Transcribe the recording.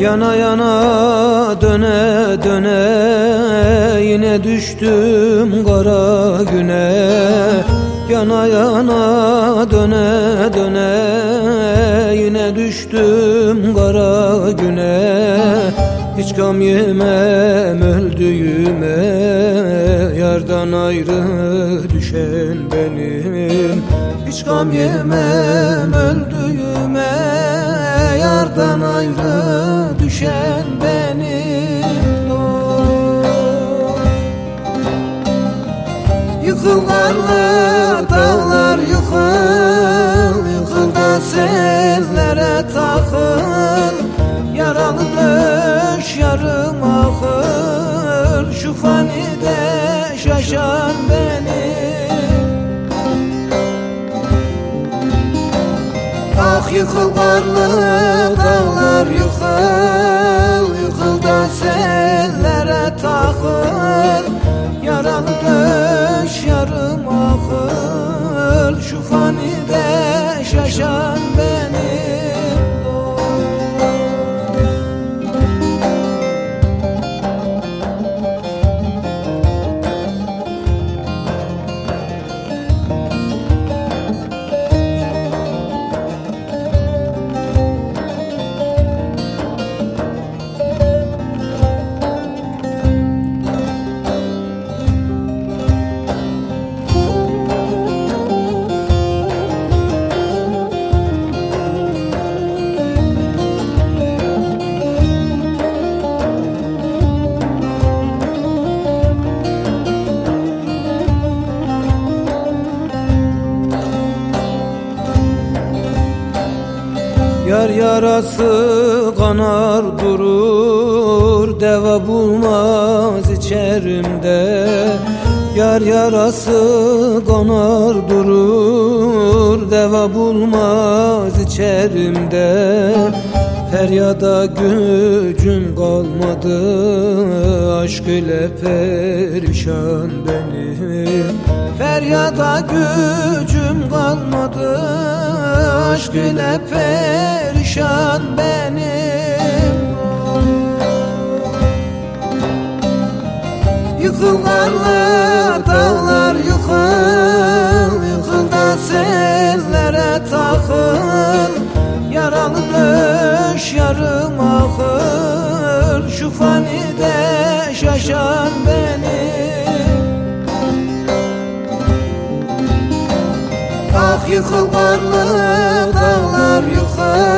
Yana yana döne döne Yine düştüm kara güne. Yana yana döne döne Yine düştüm kara güne. Hiç gam yemem öldüğüme Yardan ayrı düşen benim. Hiç gam yemem öldüğüme Yardan ayrı düşen benim dost. Yıkıl karlı dağlar yıkıl Yıkıl da sellere takıl. Yaralı döş yarım akıl Şu fanide şaşan benim. Ah yıkıl karlı dağlar yıkıl Yar yarası kanar durur Deva bulmaz içerimde. Yar yarası kanar durur Deva bulmaz içerimde. Feryada gücüm kalmadı Aşk ile perişan benim. Feryada gücüm kalmadı Aşk ile perişan benim. Yıkıl karlı dağlar yıkıl Yıkıl da sellere takıl. Yaralı döş yarım akıl Şu fanide şaşan benim Karlı dağlar yıkıl